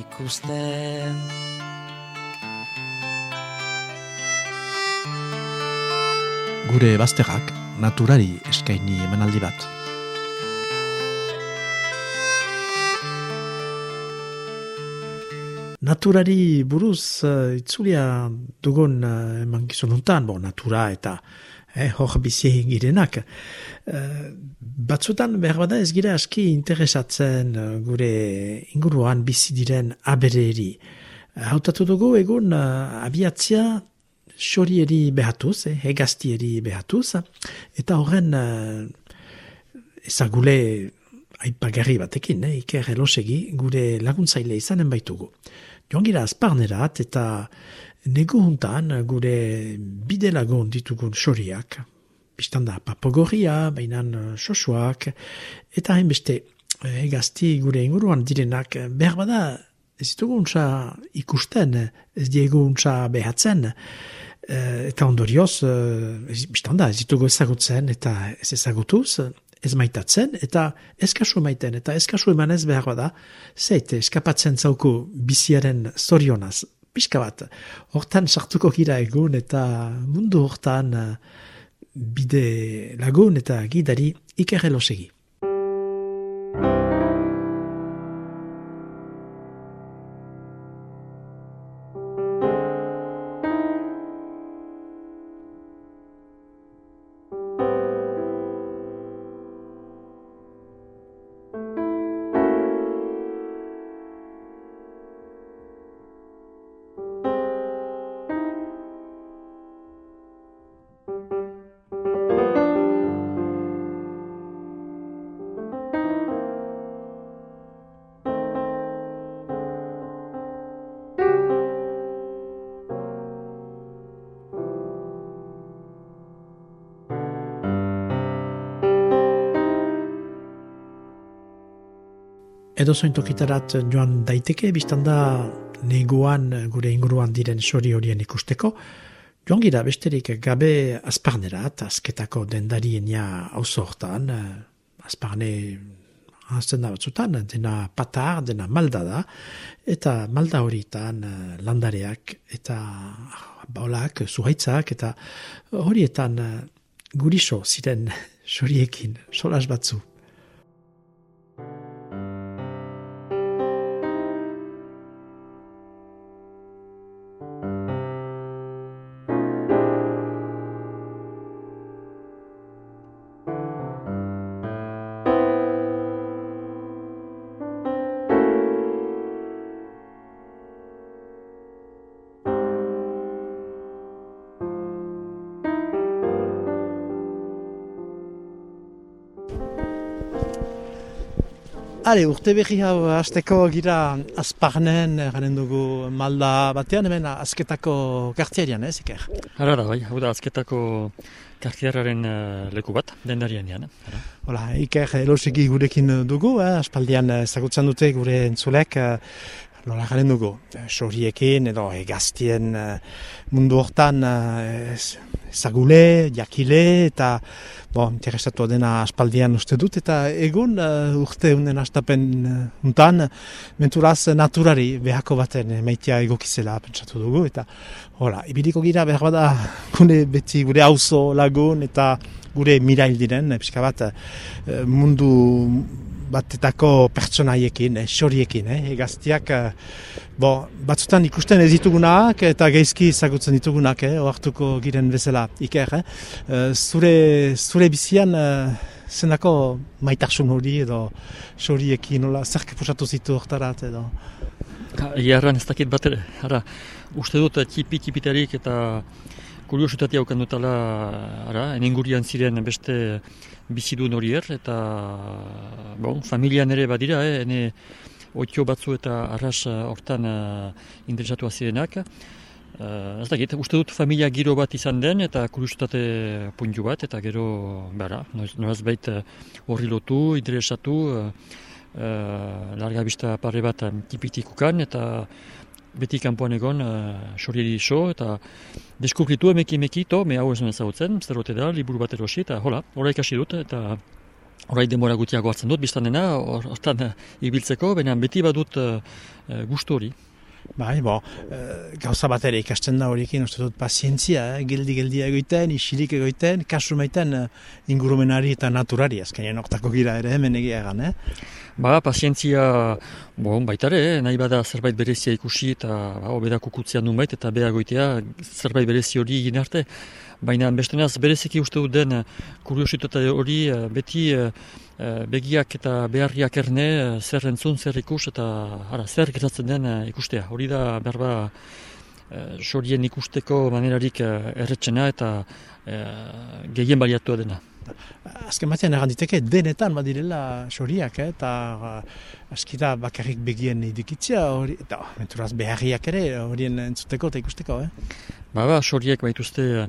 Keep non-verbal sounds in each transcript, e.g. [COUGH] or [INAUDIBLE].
ikusten. Gure bazterrak naturari eskaini emanaldi bat. Naturari buruz uh, itzulia dugun uh, eman gizonuntan, bo, natura eta eh, hor bizi girenak. Uh, batzutan behar bada ez gira aski interesatzen uh, gure inguruan bizi diren abereri. Hautatu dugu egun uh, abiatzia xorieri behatuz, eh, hegaztieri behatuz, eta horren ezagule aipagarri batekin, eh, iker elosegi, gure laguntzaile izanen baitugu. Joan gira azparnerat eta negu juntan gure bide lagun ditugun soriak, biztanda papogorria, bainan sosuak, eta hainbeste egazti gure inguruan direnak behar bada ez ditugu untsa ikusten, ez diegu untsa behatzen, eta ondorioz, biztanda ez ditugu ezagutzen eta ez ezagutuz, ez maitatzen, eta ez kasu maiten, eta ez kasu eman ez behar da, zeit, eskapatzen zauku biziaren zorionaz, pixka bat, hortan sartuko gira egun, eta mundu hortan eh, bide lagun eta gidari ikerrelosegi. Edo zointokitarat joan daiteke, biztan da neguan gure inguruan diren sori horien ikusteko, joan gira besterik gabe azparnerat, azketako dendarien ja hauzo hortan, azparne hazten da batzutan, dena patar, dena malda da, eta malda horietan landareak, eta baulak, zuhaitzak, eta horietan guriso ziren [LAUGHS] soriekin, solas batzu. Ale, urte berri hau azteko gira azparnen, garen dugu malda batean, hemen azketako kartierian, ez, iker? Hara da, bai, hau da azketako kartieraren uh, leku bat, dendarian ean. Hola, iker, elosiki gurekin dugu, eh? aspaldian ezagutzen dute gure entzulek, uh, Nola garen dugu, soriekin edo egaztien mundu hortan ezagule, jakile eta bo, interesatu dena aspaldian uste dut eta egun urte unen astapen untan menturaz naturari behako baten meitea egokizela pentsatu dugu eta hola, ibiliko gira behar bada gure beti gure auzo lagun eta gure mirail diren, pixka bat mundu batetako pertsonaiekin, eh, xoriekin, eh, egaztiak, eh, bo, batzutan ikusten ez ditugunak eta geizki izagutzen ditugunak, eh, oartuko giren bezala, iker, eh. eh zure, zure bizian, eh, zenako maitarsun hori edo xoriekin, nola, zerke pusatu zitu hortarat edo? Iarran ez dakit bat ere, ara, uste dut tipi-tipitarik eta kuriositatea haukan dutala, ara, enengurian ziren beste bizidun horier, eta bon, familian ere badira, eh, ene otio batzu eta arras hortan uh, interesatu azirenak. Uh, ez da, uste dut familia giro bat izan den eta kuriositate puntu bat eta gero, bera, noraz baita horri lotu, interesatu, uh, uh, larga bista pare bat tipitikukan eta beti kanpoan egon uh, xorieri iso eta deskubritu emeki emeki to, me hau esan ezagutzen, zer da, liburu bat erosi eta hola, horra ikasi dut eta Horai demora gutiago hartzen dut, biztan dena, hortan uh, ibiltzeko, baina beti badut uh, gustu hori. Bai, bo, e, gauza bat ere ikasten da horiekin, uste dut, pazientzia, eh? gildi-gildi egoiten, isilik egoiten, kasu maiten uh, ingurumenari eta naturari, azkenean oktako gira ere hemen egia egan, eh? Ba, pazientzia, bon, baitare, eh? nahi bada zerbait berezia ikusi eta ba, obeda kukutzea nun bait, eta beha goitea zerbait berezi hori egin arte. Baina bestenaz bereziki uste dut den kuriositatea hori beti Eh, begiak eta beharriak erne eh, zer entzun, zer ikus eta ara, zer gertatzen den eh, ikustea. Hori da berba sorien ikusteko manerarik erretxena eta gehien baliatua dena. Azken batean erranditeke denetan badirela soriak, eh? eta uh, askita bakarrik begien idikitzia, hori, eta menturaz beharriak ere horien entzuteko eta ikusteko. Eh? Ba, ba, soriek baituzte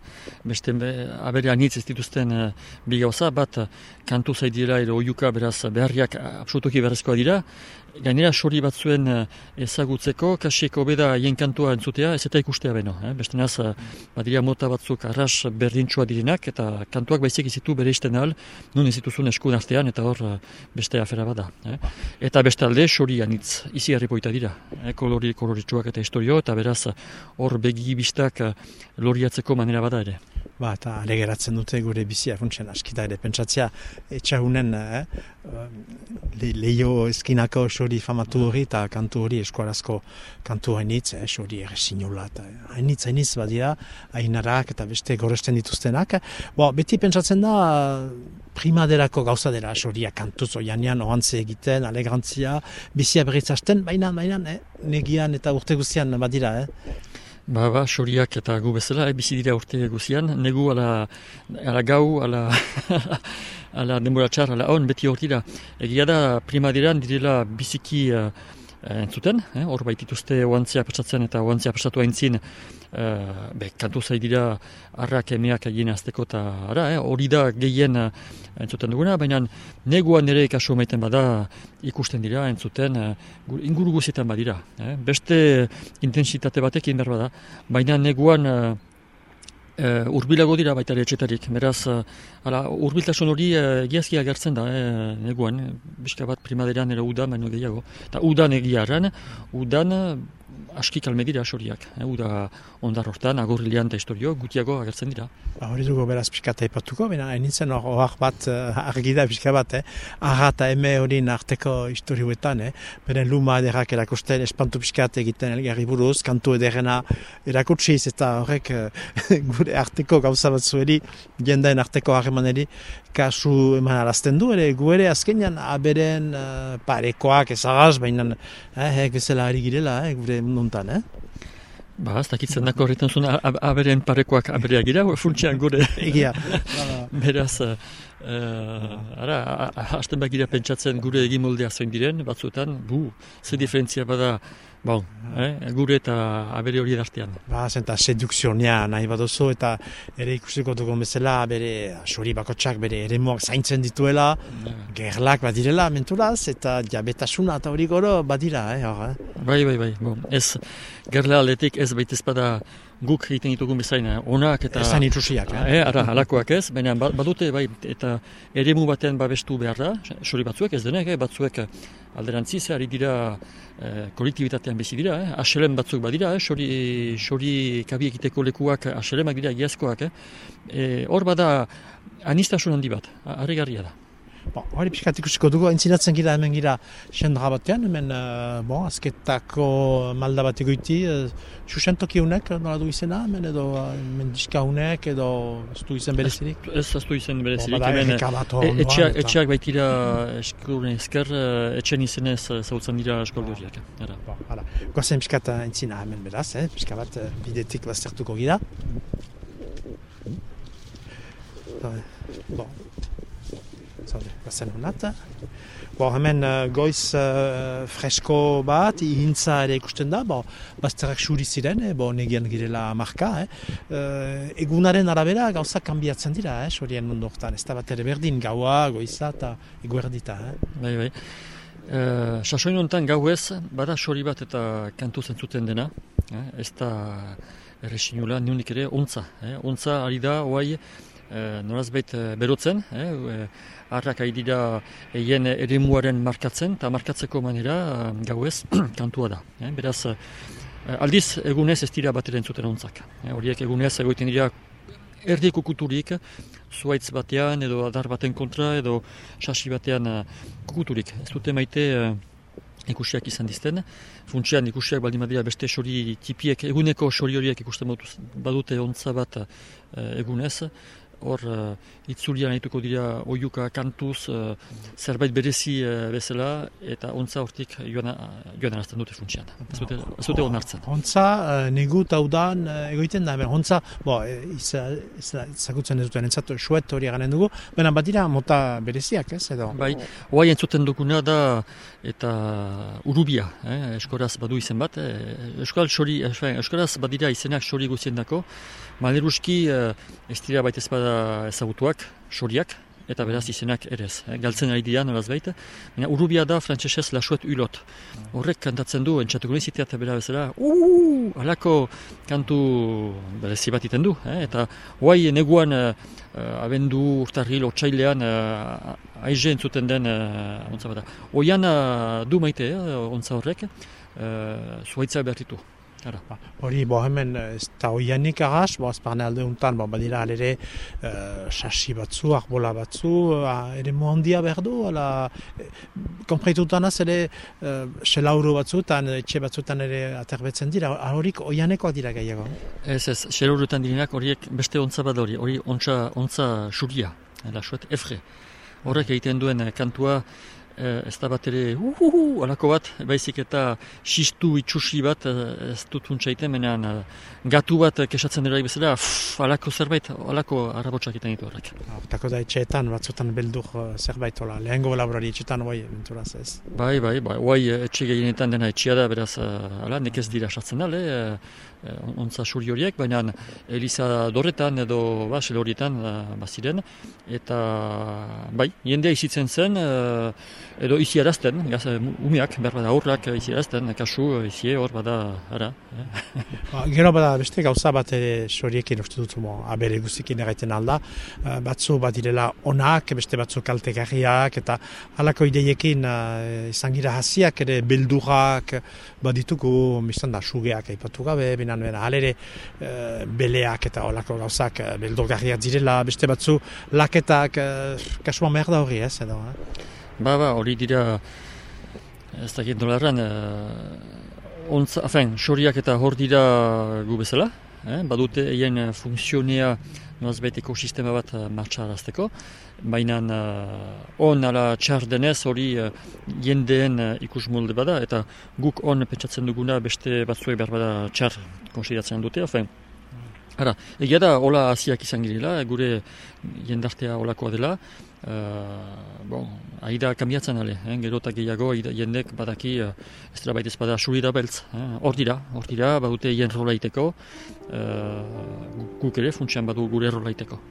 beste abere anitz ez dituzten uh, bi gauza, bat kantu zaidira edo oiuka beraz beharriak absolutoki berrezkoa dira, Gainera sori batzuen eh, ezagutzeko, kasieko beda hien kantua entzutea, ez eta ikustea beno. Eh? Beste naz, eh, badiria mota batzuk arras berdintxua direnak, eta kantuak baizik izitu bere izten ahal, nun ez dituzun eskun artean, eta hor eh, beste afera bada. Eh? Eta beste alde, sori anitz, izi harripoita dira. Eh? Kolori, koloritxuak eta historio, eta beraz, hor begi biztak loriatzeko manera bada ere. Ba, eta alegeratzen dute gure bizia, funtsian askita ere, pentsatzea, etxagunen, eh? leio eskinako xori famatu hori eta kantu hori eskuarazko kantu hainitz, eh, xori ere sinula eta hainitz, hainitz badia, hainarak eta beste goresten dituztenak. Bo, beti pentsatzen da primaderako gauza dela xoria kantuz oianean ohantze egiten, alegrantzia, bizia berritzasten, baina, baina, eh, negian eta urte guztian badira, eh? Ba, ba, xoriak eta gu bezala, e, bizi dira urte guzian, negu ala, ala gau, ala, [LAUGHS] ala denbora txar, ala on, beti hor dira. Egia da, primaderan direla biziki uh, entzuten, eh? hor baitituzte oantzia pasatzen eta oantzia pasatu haintzin, uh, be, kantu zai dira arrak emeak egin azteko eta ara, eh? hori da gehien uh, entzuten duguna, baina neguan ere kasu maiten bada ikusten dira entzuten uh, inguru guzietan badira. Eh? Beste intensitate batekin behar bada, baina neguan uh, Uh, urbilago dira baita etxetarik, beraz, uh, urbiltasun hori uh, giazkia gertzen da, eh, neguan, bizka bat primaderan ero udan, baino gehiago. Eta udan egiaran, udan aski kalme dira soriak. Eh, uda ondar hortan, agurrilean eta historio, gutiago agertzen dira. Ba, hori dugu beraz pixka eta ipatuko, bina, enitzen hor bat uh, argida pixka bat, eh? Arra eta eme hori arteko historioetan, eh? Beren luma ederrak erakusten, espantu pixka egiten elgarri buruz, kantu ederena erakutsiz eta horrek uh, [LAUGHS] gure arteko gauza bat zueri, jendaen arteko harremaneri, kasu eman arazten du, ere gu ere azkenean aberen uh, parekoak ezagaz, baina eh, bezala ari girela, eh, gure nontan, eh? Ba, ez dakitzen dako horretan zuen aberen parekoak aberea gira, funtsian gure. Egia. [LAUGHS] Beraz, uh, ara, hasten bagira pentsatzen gure egin moldea zoin diren, batzuetan, bu, ze diferentzia bada, Bon, eh, gure eta abere hori edartean. Ba, zenta sedukzionia nahi badozu eta ere ikusiko dugun bezala bere suri bakotsak bere ere zaintzen dituela, gerlak badirela menturaz eta diabetasuna eta hori goro badira, eh, hor, eh? Bai, bai, bai, bon, ez gerla aletik ez baita espada guk egiten ditugun bezain, onak eta... Ezan itrusiak, eh? eh ara, halakoak ez, baina ba, badute, bai, eta eremu batean babestu behar da, sori batzuek ez denek, eh, batzuek alderantziz, ari dira eh, kolektibitatean bezi dira, eh? aselen batzuk badira, eh? sori, sori kabi ekiteko lekuak aselemak dira giazkoak, eh? eh? hor bada anistasun handi bat, harri da. Bon, hori pixkat ikusiko dugu, entzinatzen gira hemen gira sendra batean, hemen, uh, bon, azketako malda bat egoiti, uh, xuxentoki honek, nola du izena, hemen edo, hemen diska honek, edo, ez du izen berezirik? Ez, ez du izen berezirik, bon, hemen, e, etxeak, etxeak baitira eskuren esker, etxen izenez zautzen dira eskulduriak. Bon, hala, gozen pixkat entzina hemen beraz, eh? pixka bat bidetik baztertuko gira. Bon, zaude, bazen honat. Bo, hemen uh, goiz uh, fresko bat, ihintza ere ikusten da, bo, bazterrak suri ziren, eh, bo, negian girela marka. Eh. Uh, egunaren arabera gauza kanbiatzen dira, eh, sorien mundu hortan. Ez da bat ere berdin, gaua, goiza eta eguerdita. Eh. Bai, bai. Uh, Sasoin honetan gau ez, bada sori bat eta kantu zentzuten dena. Eh? Ez da erresinula, niunik ere, ontza. Eh? Ontza ari da, oai, uh, norazbait berotzen, eh? Arrak ari dira eien ere markatzen, eta markatzeko manera uh, gau ez, [CLEARS THROAT] kantua da. Eh? Beraz, uh, aldiz egunez ez dira bat zuten ontzak. Eh? Horiek egunez egoiten dira erdiko kuturik, zuaitz batean edo adar baten kontra edo sasi batean uh, kukuturik. Ez dute maite ikusiak izan dizten. Funtsian ikusiak baldin badira beste sori tipiek, eguneko sori horiek ikusten badute ontza bat egunez hor uh, itzulian haituko dira oiuka kantuz uh, zerbait berezi uh, bezala eta ontza hortik joan, joan arazten dute funtsian. Ez dute, ez dute onartzen. Ontza, uh, negu taudan uh, egoiten da, ontza, bo, izakutzen ez duten entzatu suet hori ganen dugu, baina bat dira mota bereziak, ez edo? Bai, hoai entzuten duguna da eta urubia, eh, eskoraz badu izen bat, eh, eskal xori, eskoraz badira izenak xori guzien dako, Maleruski uh, ez dira baita ezpada ezagutuak, soriak, eta beraz izenak ere ez. Eh? Galtzen ari dira, nolaz baita. Baina urubia da frantzesez lasuet ulot. Horrek kantatzen du, entzatuko nizitea eta bera bezala, uuuu, alako kantu berezi bat iten du. Eh? Eta hoai neguan uh, abendu urtarri lotxailean uh, aize entzuten den uh, ontza bada. Oian uh, du maite, eh, ontza horrek, uh, zuhaitza behartitu. Ba, hori, bo hemen ez da oianik agaz, bo azparne alde untan, bo badira alere uh, sasi batzu, arbola batzu, uh, ere mondia berdu, ala, e, kompreitutan az ere uh, selauro batzutan, etxe batzutan ere aterbetzen dira, horik oianekoak dira gehiago. Ez ez, selaurotan direnak horiek beste ontza bat hori, hori ontza, ontza suria, lasuet, efre. Horrek egiten duen kantua, Eh, ez da bat ere, uhuhu, alako bat, baizik eta xistu itxusi bat, eh, ez dut untsaiten, menean gatu bat kesatzen dira bezala, alako zerbait, alako arrabotsak iten ditu horrek. Tako da etxeetan, batzutan beldur zerbait, ola, lehengo laborari etxeetan, bai, venturaz ez? Bai, bai, bai, bai, etxe gehienetan dena etxea da, beraz, ala, nekez dira sartzen dale, ontza suri horiek, baina Eliza Dorretan edo Basel horietan baziren, eta bai, jendea izitzen zen, edo izi erazten, gaz, umiak, behar bada aurrak izi erazten, kasu, izi hor bada, ara. Eh? ba, gero bada beste gauza bat ere soriekin uste dut, mo, abere guztikin erraiten alda, uh, batzu bat direla onak, beste batzu kaltegarriak, eta halako ideiekin uh, izan gira hasiak ere beldurak badituko, mistan da, sugeak aipatu gabe, binan bera, halere uh, beleak eta olako gauzak uh, beldurgarriak direla, beste batzu laketak, uh, kasuan behar da hori ez, edo, eh? Ba, ba, hori dira, ez dakit dolarran, uh, ontza, afen, xoriak eta hor dira gu bezala, eh? badute egin funtzionea nolazbait ekosistema bat uh, martxarazteko, baina uh, on ala txar denez hori uh, jendeen uh, ikus molde bada, eta guk on pentsatzen duguna beste batzuek behar bada txar konsideratzen dute, afen, Hara, egia da, hola hasiak izan girela, gure jendartea holakoa dela, Uh, bon, aida kambiatzen ale, eh? gero eta gehiago jendek badaki uh, ez dira baita espada suri da beltz. Eh? Hor dira, hor dira, badute jen rolaiteko, uh, guk ere funtsian badu gure rolaiteko.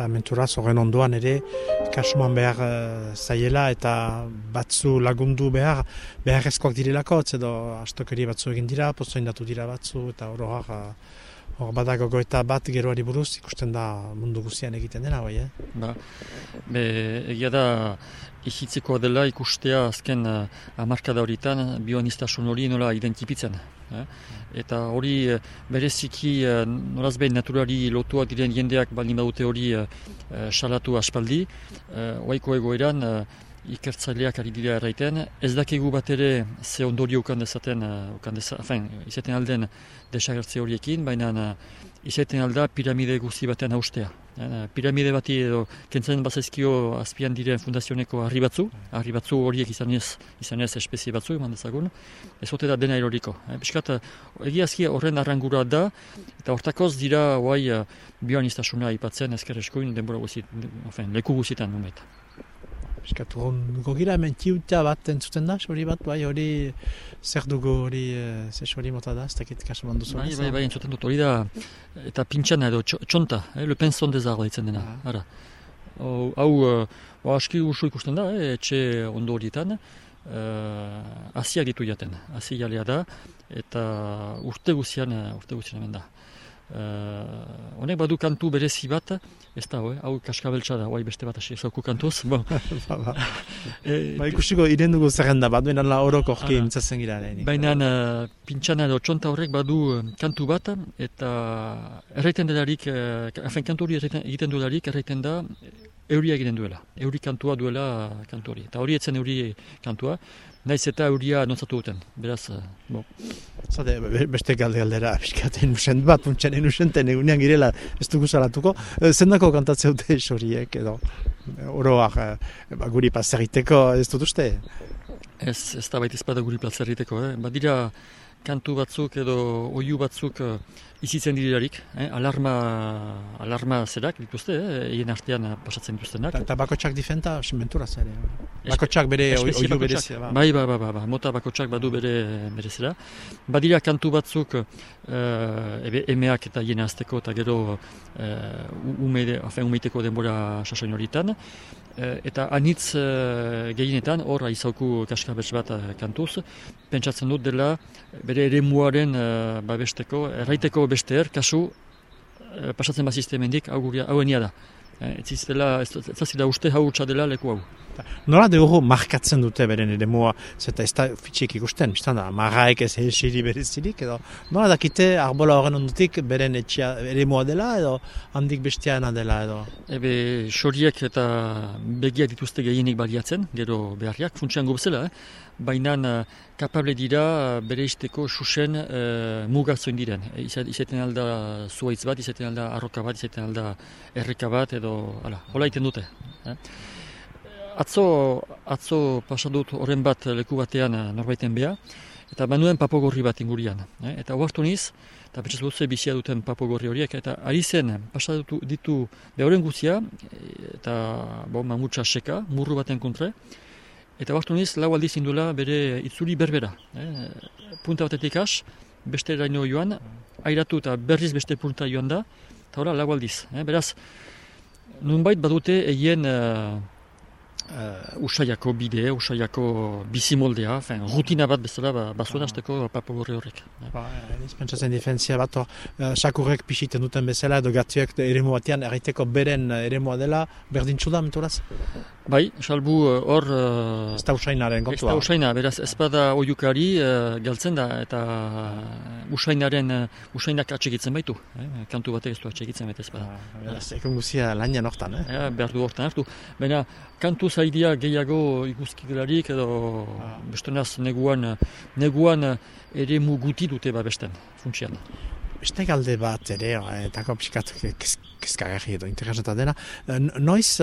Eta menturaz horren ondoan ere kasuman behar uh, zaiela eta batzu lagundu behar behar ezkoak direlako, edo astokeri batzu egin dira, posto indatu dira batzu eta hor hor badago goeta bat geroari buruz ikusten da mundu guzian egiten dena, bai, eh? Ba, be, egia da ikitzeko dela ikustea azken uh, amarkada horietan bioanistasun hori nola identipitzen. Eh? Eta hori eh, bereziki uh, nolaz behin naturari lotuak diren jendeak baldin badute hori uh, salatu aspaldi. Uh, oaiko egoeran uh, ikertzaileak ari dira erraiten, ez dakigu bat ere ze ondorio ukan dezaten, uh, ukan dezaten, izaten alden desagertze horiekin, baina uh, izaten alda piramide guzti batean haustea. Uh, piramide bati edo kentzen bazaizkio azpian diren fundazioneko harri batzu, harri batzu horiek izan ez, izan ez espezie batzu eman dezagun, ez ote da dena eroriko. Eh, Biskat, egiazki horren arrangura da, eta hortakoz dira guai uh, bioan iztasuna ipatzen ezker eskuin denbora guzit, leku guzitan numet. Eskatu hon gira hemen tiuta bat entzuten da, hori bat, bai, hori zer dugu hori, zer hori mota da, ez dakit kasu mandu zuen. Bai, bai, bai, entzuten dut, hori da, eta pintxana edo txonta, eh, le penson dezarra ditzen dena, ah. ara. Hau, uh, aski usu ikusten da, eh, etxe ondo horietan, uh, asiak ditu jaten, asi jalea da, eta urte guzian, urte guzian hemen da. Uh, honek badu kantu berezi bat, ez da, eh? hau kaskabeltsa da, guai beste bat hasi, zoku kantuz. Bon. [LAUGHS] ba, ba. [LAUGHS] E, ba, ikusiko iren dugu zerrenda bat, baina la horoko horki mintzatzen gira. Baina uh, pintxana edo txonta horrek badu kantu bat, eta erraiten delarik, uh, kantu hori egiten duelarik, erraiten da, euria egiten duela. Euri kantua duela kantu hori. Eta hori etzen euri kantua, Naiz eta euria nontzatu duten, beraz, uh, bo. Zade, beste galde galdera, biskaten usen bat, untxen usenten egunean girela, ez dugu salatuko. Eh, zendako kantatzea dute esoriek, [LAUGHS] edo, oroak, eh, ba, guri plazerriteko, ez dut uste? Ez, ez da baita ezpada guri plazerriteko, eh? Badira, kantu batzuk edo oiu batzuk izitzen dirarik, eh? alarma, alarma zerak dituzte, eh? egin artean pasatzen dituztenak. Eta bakotxak difenta, mentura ere. Bakotxak bere oiu bere zera. Bai, bai, bai, bai, bai, mota bakotxak badu bere, bere zera. Badira kantu batzuk uh, ebe, emeak eta jene azteko eta gero uh, umeide, umeiteko denbora sasoin horitan. Eh, eta anitz uh, gehienetan hor aizauku kaskabets bat uh, kantuz, pentsatzen dut dela bere ere muaren uh, babesteko, erraiteko beste er, kasu uh, pasatzen bat sistemendik hau da. Ez ziztela, ez zazila uste hau dela leku hau. Nola de hori markatzen dute beren ere moa, zeta ez da fitxik ikusten, biztan da, marraek ez helsiri berezirik, edo nola dakite arbola horren ondutik beren etxia ere moa dela, edo handik bestiana dela, edo? Ebe, xoriek eta begiak dituzte gehienik baliatzen, gero beharriak, funtsian gobzela, eh? baina kapable dira bere izteko susen uh, mugazoin diren. E, izaten alda zuaitz bat, izaten alda arroka bat, izaten alda erreka bat, edo, hala, hola iten dute. Eh? Atzo, atzo pasadut horren bat leku batean eh, norbaiten beha, eta manuen papogorri bat ingurian. Eh? Eta huartu niz, eta betxez dutze bizia duten papogorri horiek, eta ari zen, pasadutu ditu behoren guzia, eta bo, mamutsa seka, murru baten kontre, eta huartu niz, lau aldiz indula bere itzuli berbera. Eh? Punta batetik as, beste eraino joan, airatu eta berriz beste punta joan da, eta hola, lau aldiz. Eh? Beraz, nunbait badute egien uh, usaiako bide, usaiako bizimoldea, fen, rutina bat bezala ba, bazuen ah. horrek. Ba, ez pentsatzen difentzia bat, uh, sakurrek pixiten duten bezala, edo gatziak ere batean erriteko beren ere dela, berdintxu da, menturaz? Bai, salbu eh, hor... Uh, ez da usainaren kontua. Ez da usaina, beraz ez bada oiukari uh, galtzen da, eta usainaren, uh, usainak atxegitzen baitu. Eh? Kantu batek ez du atxegitzen baita ez bada. Ah, beraz, ekon guzia lanian hortan, eh? Ja, behar du hortan hartu. Baina, kantu zaidia gehiago ikuskigelarik edo ah. bestenaz neguan, neguan ere muguti dute ba besten, funtsian. Beste galde bat ere, eta kompiskat kezkagarri edo interesanta dena. Noiz,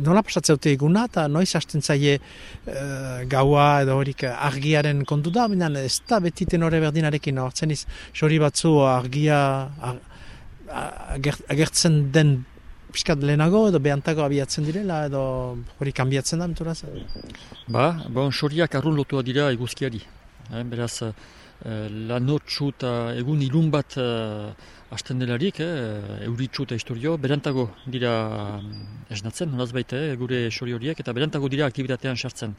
nola pasatzea dute eguna eta noiz hasten zaie gaua edo horik argiaren kontu da, binan ez da beti tenore berdinarekin hartzen iz, xori batzu argia agertzen den piskat lehenago edo behantago abiatzen direla edo hori kanbiatzen da menturaz? Ba, bon, xoriak arrun lotua dira eguzkiari. Eh, beraz, eh, lanotxu eta egun ilun bat eh, hasten delarik, eh, euritxu eta historio, berantago dira mm, esnatzen, nolaz baita, eh, gure xori horiek, eta berantago dira aktivitatean sartzen.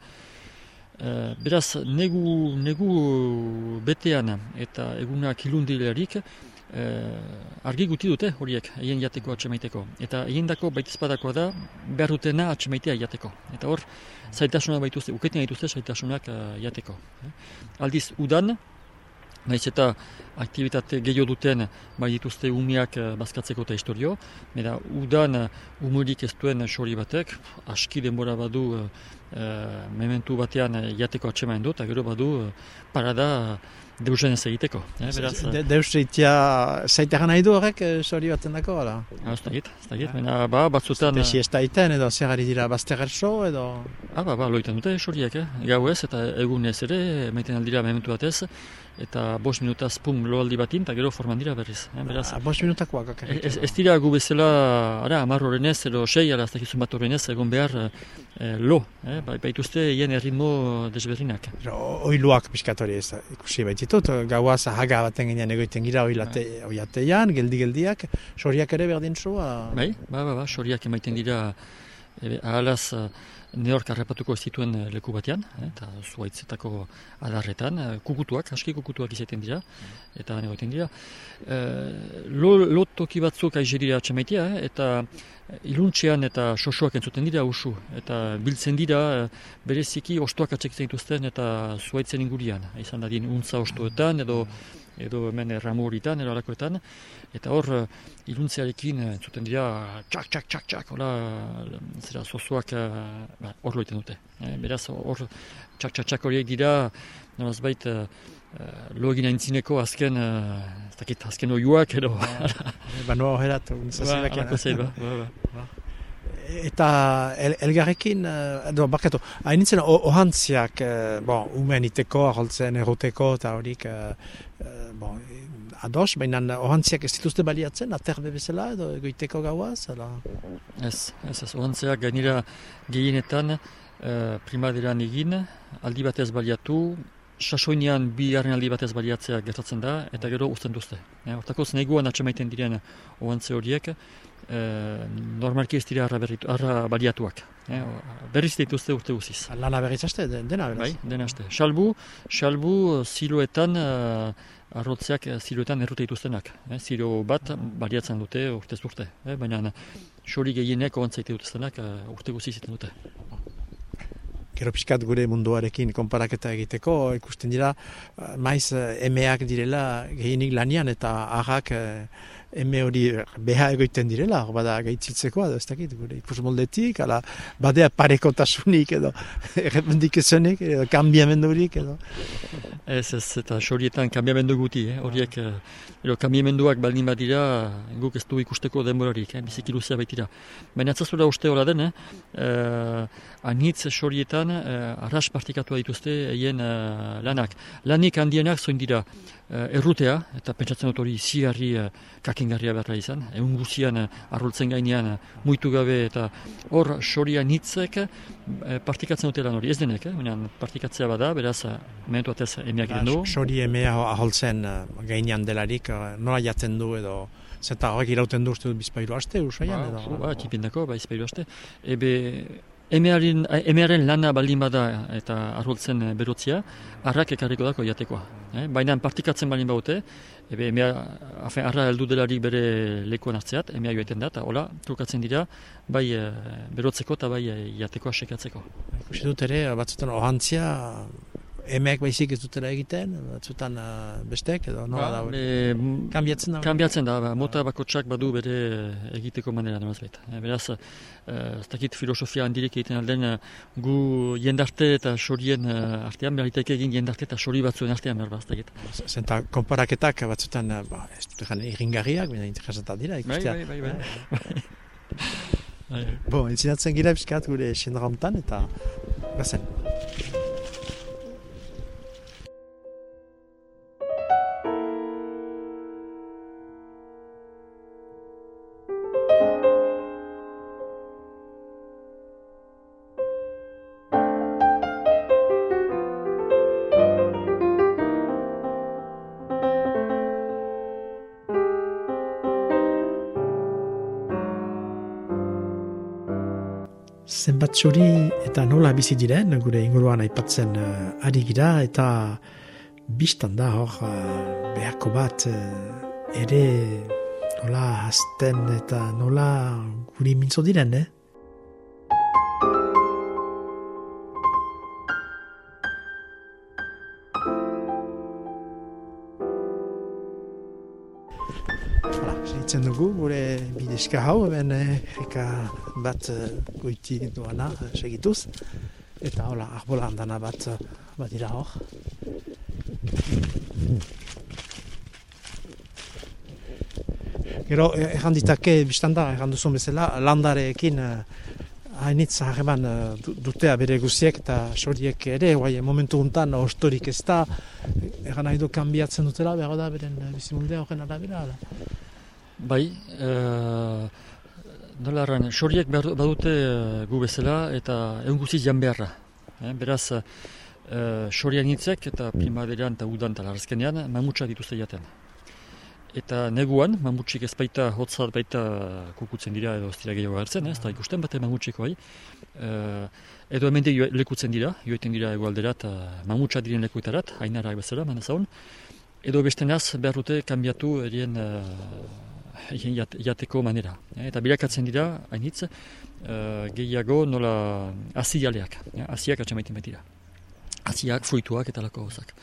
Eh, beraz, negu, negu betean eta egunak ilundilearik, eh, argi guti dute horiek egin jateko atxemaiteko. Eta egin dako baitizpadakoa da behar dutena atxemaitea jateko. Eta hor, zaitasunak baituzte, uketina dituzte zaitasunak uh, jateko. Aldiz, udan, Naiz eta aktivitate gehiago duten bai dituzte umiak uh, bazkatzeko eta historio. Meda, udan uh, umurik ez duen sori batek, aski denbora badu uh, mementu batean jateko atxemaen dut, eta gero badu parada deusen ez egiteko. Eh, beraz, de, deus eitia zaitegan nahi du horrek sori dako, ala? Ah, ez da git, ez da git. Ah. ba, batzutan... Spesi ez da iten, edo segari dira baztegerso, edo... Ah, ba, ba, loitan dute soriak, eh? Gau ez, eta egun ez ere, maiten aldira mementu batez, eta bos minutaz pum loaldi batin, eta gero forman dira berriz. Eh, beraz, ah, bos minutakoak. Ez, ez dira gu bezala, ara, amar horrenez, edo sei, ala, ez dakizun bat horrenez, egon behar eh, lo, eh? ba, baituzte hien erritmo desberdinak. Oiluak piskatori ez, ikusi baititut, gauaz haga baten ginean egoiten gira oilate, bai. oiatean, geldi-geldiak, soriak ere berdin zua? Bai, ba, ba, ba, soriak emaiten dira, ahalaz, Neork harrapatuko zituen eh, leku batean, eh, eta zuaitzetako adarretan, eh, kukutuak, aski kukutuak izaten dira, eta negoetan dira. E, lo, lo toki batzuk aizerira atxamaitia, eta iluntzean eta sosoak entzuten dira usu, eta biltzen dira bereziki ostoak atxekitzen dituzten eta zuaitzen ingurian. Izan da din untza ostoetan edo edo hemen ramuritan, edo alakoetan, eta hor iluntzearekin entzuten dira txak, txak, txak, txak, hola, zera, sosuak ba, hor loiten dute. E, beraz, hor txak, txak, txak horiek dira, nolaz bait, lo egin aintzineko azken, ez dakit, azken oiuak, edo... Ba, [LAUGHS] noa horerat, ba, ba, ba, Eta el, elgarrekin, edo, barkatu, hainitzen ohantziak, bon, umen iteko, eroteko, eta horik, bon, ados, baina ohantziak ez dituzte baliatzen, aterbe bezala edo egoiteko gaua, zela? Ez, ez, ez, ohantziak gainera gehienetan uh, primaderan egin, aldi batez baliatu, sasoinean bi harren aldi batez baliatzea gertatzen da, eta gero uzten duzte. E, Hortako zeneguan atxemaiten diren ohantze horiek, e, normalki ez dira arra, baliatuak. E, berriz dituzte urte guziz. Lana berriz aste, dena beraz? Bai, dena aste. Salbu, salbu ziloetan arrotzeak eh, ziroetan errute dituztenak. Eh? Ziro bat bariatzen dute urtez urte. Eh? Baina xori gehienek oantzaite dituztenak uh, urte guzi ziten dute. Gero pixkat gure munduarekin konparaketa egiteko, ikusten dira, eh, maiz emeak direla gehienik lanian eta agak eme hori beha egoiten direla, bada gaitzitzeko, edo ez dakit, gure ikus moldetik, ala, badea parekotasunik edo, [LAUGHS] errependik ezenik, edo, kambiamendurik edo. Ez, ez, eta xorietan kambiamendu guti, eh? horiek, eh, edo, kambiamenduak baldin badira, guk ez du ikusteko denborarik, eh? biziki luzea baitira. Baina atzazura uste hola den, eh? eh anitz xorietan, eh, arras partikatua dituzte, eien eh, lanak. Lanik handienak zoin dira, errutea, eta pentsatzen dut hori ziarri uh, kakingarria behar izan. Egun guzian uh, arroltzen gainean uh, muitu gabe eta hor soria nitzek uh, partikatzen dute lan hori. Ez denek, eh? partikatzea bada, beraz, uh, mehentu atez emiak ba, du. Sori emea aholtzen uh, gainean delarik, uh, nola jaten du edo Zeta horrek irauten du uste dut bizpailu haste, usaian? Ba, edo, ba, tipindako, ba, bizpailu haste. Ebe, Emearen, emearen lana baldin bada eta arroltzen eh, berotzia, arrak ekarriko dako jatekoa. Eh? Baina partikatzen baldin baute, ebe emea, afen, arra heldu delarik bere lekuan hartzeat, emea joetan da, eta hola, trukatzen dira, bai berotzeko eta bai jatekoa sekatzeko. Ikusi dut ere, batzutan ohantzia, emeak baizik ez dutela egiten, batzutan uh, bestek, edo nola ba, da, e, kambiatzen da? Kambiatzen da, ba, mota bakotsak badu bere egiteko manera, namaz baita. E, beraz, ez dakit filosofia handirik egiten alden, gu jendarte eta sorien artean, berritek egin jendarte eta sori batzuen artean, berba, ez dakit. Zenta, konparaketak batzutan, ba, ez dut egin irringarriak, baina interesatak dira, ikustia. Bai, bai, bai. [LAUGHS] bai. bai. Bo, entzinatzen gira piskat gure sendramtan eta gazen. Zenbat eta nola bizi diren gure inguruan aipatzen uh, ari gira eta biztan da hor uh, beharko bat uh, ere nola hasten eta nola guri mintzo diren, eh? Segitzen dugu, gure bideska hau, hemen eh, eka bat eh, goiti duana eh, segituz. Eta hola, arbola handana bat eh, bat dira hor. Gero, eh, erran ditake, biztanda, erran duzun bezala, landareekin eh, hainitz harreman eh, du- dutea bere guziek eta soriek ere, guai, momentu guntan ostorik ez da, erran nahi du kanbiatzen dutela, behar da, beren eh, bizimundea horren arabera, ala. Bai, uh, nola erran, soriek badute eh, gu bezala eta egun guziz jan beharra. Eh, beraz, uh, sorian hitzek eta primaderan eta udan eta larazkenean mamutsak dituzte jaten. Eta neguan, mamutxik ez baita hotzat baita kukutzen dira edo ez dira gehiago hartzen, ez da ikusten bate mamutxiko bai. Eh, edo hemen lekutzen dira, joiten dira egualdera eta mamutsak diren lekuetarat, hainarak bezala, manazaun. Edo beste naz behar dute kanbiatu erien erien jat, jateko manera. Eh, eta bilakatzen dira, hainitz, uh, gehiago nola azialeak, eh, aziak atxamaiten baitira. Aziak, fruituak eta lako gauzak.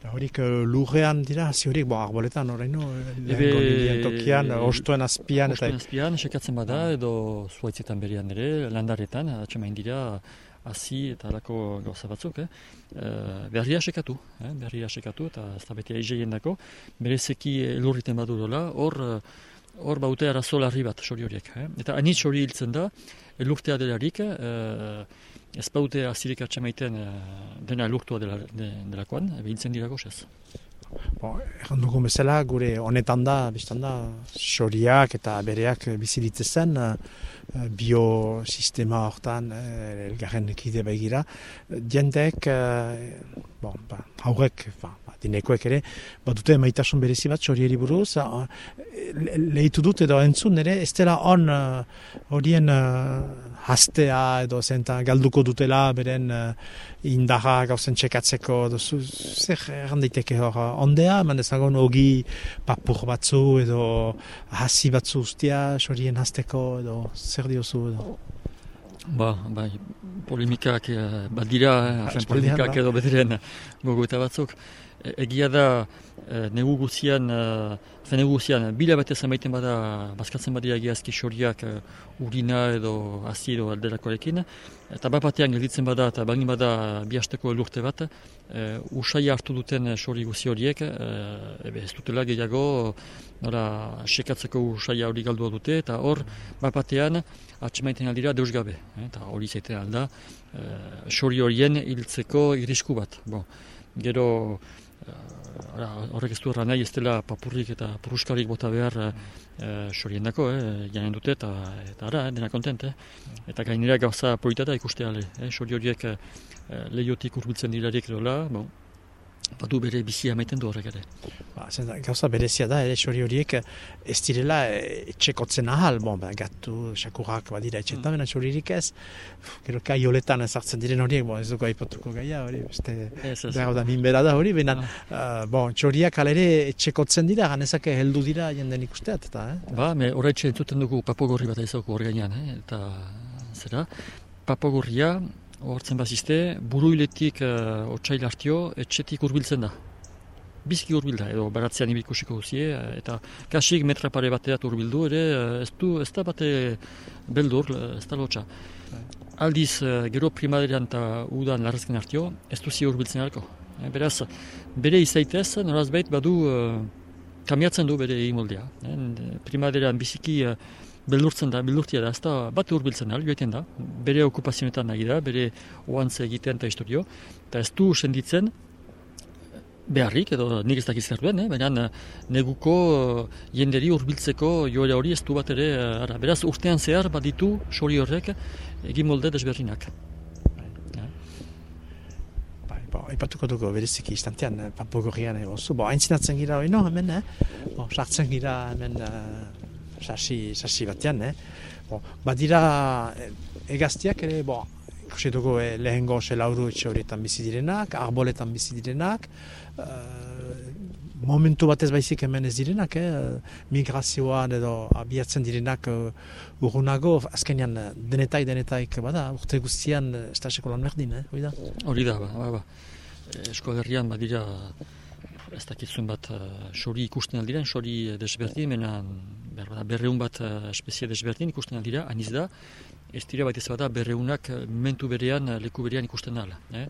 Eta horik eh, lurrean dira, hazi horik, bo, arboletan horreino, nindien tokian, eh, ostuen azpian, eta Ostoen azpian, sekatzen bada, edo zuaitzetan berian ere, landaretan, atxamain dira, hazi eta alako gauza batzuk, eh? Eh, berria sekatu, eh? berria sekatu, eta ez da beti aizeien dako, berezeki elurriten badu dola, hor, eh, hor baute arazo larri bat sori horiek. Eh? Eta anitz hori hiltzen da, elurtea delarik, eh, ez baute azirik atxamaiten eh, dena elurtua dela, de, delakoan, ebe hiltzen dira gozez. bo, erran dugun gure honetan da, biztan da, soriak eta bereak bizi ditzezen, eh, biosistema hortan, eh, elgarren kide begira, jendeek, bon, ba, haurek, ba, dinekoek ere, badute maitasun berezi bat sorieri buruz, ah, le- lehitu dut edo entzun ere, ez dela on eh, horien uh, hastea edo zenta galduko dutela beren uh, indarra gauzen txekatzeko edo zu, zer erran daiteke hor ondea, eman ezagon ogi papur batzu edo hasi batzu ustia sorien hasteko edo zer diozu edo Ba, bai, polemikak badira, Aspaldian, polemikak ba. edo bederen gogo eta batzuk. E, egia da, e, negu guzian, e, negu guzian, bila batez amaiten bada, bazkatzen badira egiazki xoriak e, urina edo hazi edo alderakoarekin, eta bat batean gelditzen bada, eta bangin bada bihasteko elurte bat, e, usai hartu duten xori guzi horiek, e, ez dutela gehiago, nola, sekatzeko usaia hori galdua dute, eta hor, bat batean, atxemaiten aldira deus gabe. eh, Eta hori zaiten alda, e, xori horien hiltzeko irisku bat. Bon, gero, horrek ez du erran nahi ez dela papurrik eta puruskarik bota behar xorien dako, eh, janen dute, eta, eta ara, eh, dena kontent, eh. Eta gainera gauza politata ikuste ale, eh, xori horiek e, lehiotik urbiltzen dirarik edola, bon, badu bere bizia maiten du horrek ere. ba, zen da, gauza berezia da ere sori horiek eh, ez direla eh, etxekotzen ahal bon, ba, gatu, sakurrak badira etxetan, mm. soririk ez gero kai holetan ezartzen diren horiek bon, ez dugu aipatuko gaia hori beste Ez, ez. Da, minbera da hori, baina, uh, bon, txoriak alere etxekotzen dira, ganezake heldu dira jenden ikusteat, eta, eh? Ba, me horretxe entzuten dugu papogorri bat aizauko hor gainean, eh? eta zera, papogorria, hortzen bazizte, buruiletik uh, otxail hartio, etxetik urbiltzen da. Bizki urbilda, edo baratzean ibikusiko guzie, eh, eta kasik metra pare bateat urbildu, ere eh, ez, du, ez da bate beldur, eh, ez da lotxa. Aldiz, eh, gero primaderan eta udan larrazken hartio, ez duzi urbiltzen halko. Eh, beraz, bere izaitez, noraz bait, badu eh, kamiatzen du bere imoldea. Eh? Primaderan biziki eh, beldurtzen da, beldurtia da, ez da bat urbiltzen da, joiten da, bere okupazionetan nahi da, bere oantze egiten eta historio, eta ez du senditzen beharrik, edo nik ez dakiz zer duen, eh? baina eh, neguko eh, jenderi urbiltzeko joera hori ez du bat ere, eh, ara, beraz urtean zehar baditu sori horrek egin molde desberdinak. Bai, bo, aipatuko dugu bereziki istantean, eh, papogorrian egozu, bo, aintzinatzen gira hori, no, hemen, eh? Bo, sartzen gira hemen, uh, sasi, sasi batean, eh? Bo, badira eh, egaztiak ere, bo, ikusi dugu eh, lehengo selauru etxe horietan bizi direnak, arboletan bizi direnak, eh, momentu batez baizik hemen ez direnak, eh, migrazioan edo abiatzen direnak uh, urrunago, azkenean eh, denetaik bada, urte guztian estaseko lan berdin, eh, hori da? Hori da, ba, ba, ba. Esko herrian badira ez dakitzun bat sori ikusten aldiren, sori desberdin, mena berreun bat espezie desberdin ikusten aldira, aniz da, ez dira baita ez bada berreunak mentu berean, leku berean ikusten dala. Eh?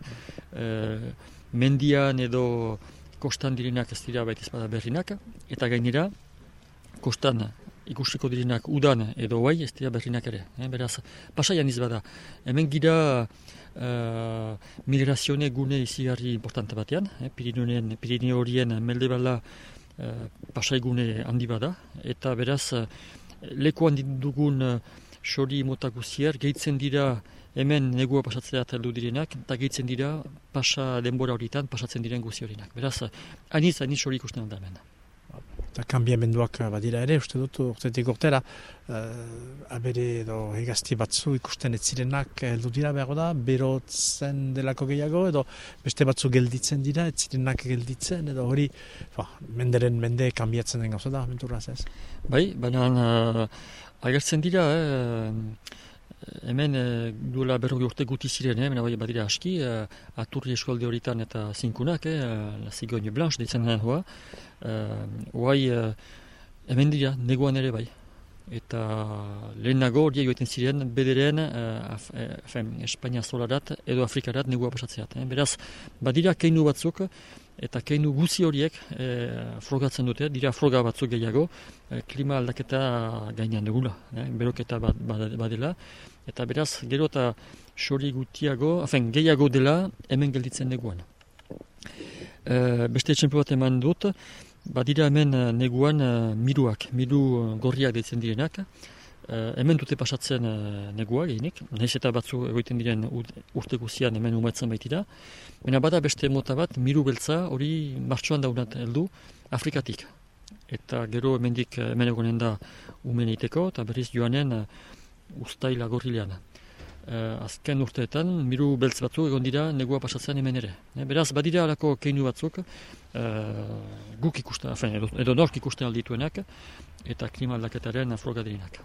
mendian edo kostan direnak ez dira baita ez bada berrinak, eta gainera, kostan ikusiko direnak udan edo bai ez dira berrinak ere. Eh? Beraz, pasaian izbada. Hemen gira uh, migrazione gune izigarri importante batean, eh? Pirineo, Pirineo horien melde bala uh, pasai gune handi bada, eta beraz, uh, leku handi dugun uh, sori motakuzier, gehitzen dira hemen negua pasatzea taldu direnak, eta gehitzen dira pasa denbora horietan pasatzen diren guzi horinak. Beraz, aniz, aniz sori ikusten da hemen eta kanbiamenduak badira ere, uste dut urtetik urtera, uh, abere edo hegazti batzu ikusten ez zirenak heldu dira behar da, berotzen delako gehiago, edo beste batzu gelditzen dira, ez zirenak gelditzen, edo hori, fa, menderen mende kanbiatzen den gauza da, menturaz ez? Bai, baina uh, agertzen dira, eh, hemen e, duela berrogi urte guti ziren, eh, bai badira aski, e, aturri eskolde horitan eta zinkunak, eh, la zigogne blanche, deitzen den hoa, e, hemen dira, neguan ere bai. Eta lehenago hori egoeten ziren, bederen, e, Espainia solarat edo Afrikarat negua pasatzeat. Eh. Beraz, badira keinu batzuk, eta keinu guzi horiek e, frogatzen dute, dira froga batzuk gehiago, klima aldaketa gainean dugula, eh, beroketa bat, badela, eta beraz gero eta sori gutiago, afen, gehiago dela hemen gelditzen neguan. E, beste etxempo bat eman dut, badira hemen e, neguan e, miruak, miru gorriak ditzen direnak, e, hemen dute pasatzen e, negua gehinik, nahiz eta batzu egoiten diren urte guzian hemen umetzen baitira, Baina bada beste mota bat, miru beltza hori martxoan daunat heldu Afrikatik. Eta gero hemendik hemen egonen da umen iteko, eta berriz joanen ustaila gorrilean. Uh, azken urteetan, miru beltz batzuk egon dira negua pasatzen hemen ere. Eh, beraz, badira alako keinu batzuk, uh, guk ikusten, edo, edo nork ikusten aldituenak, eta klima aldaketaren afrogadirinak.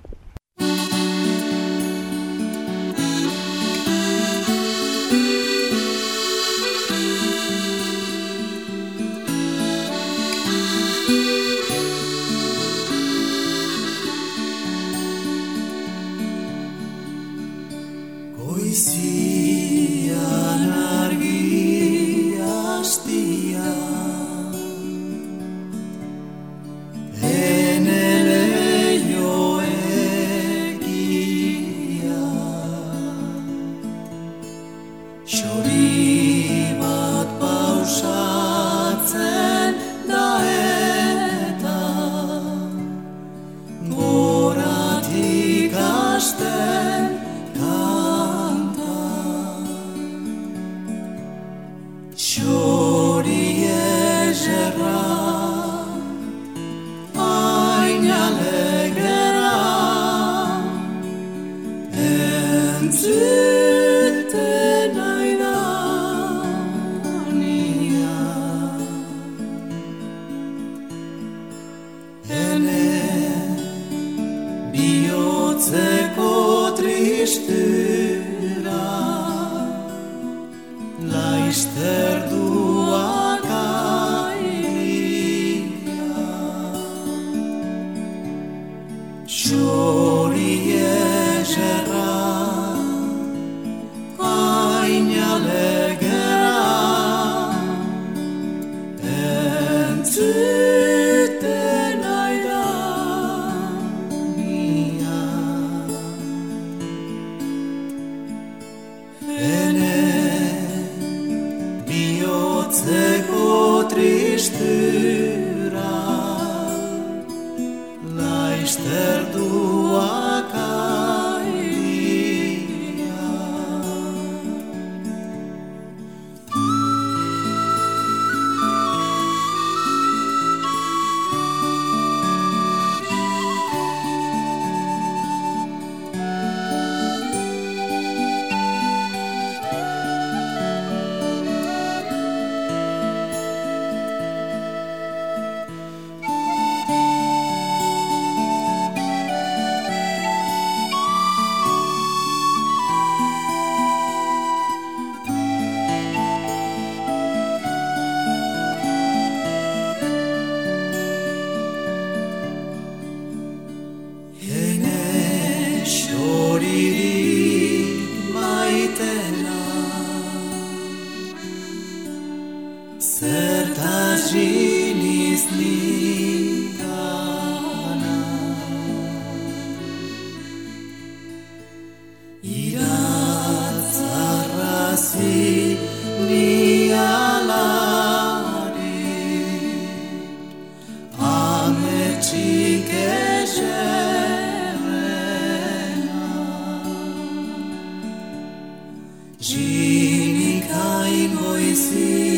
Žini kaj boj si,